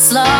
slow.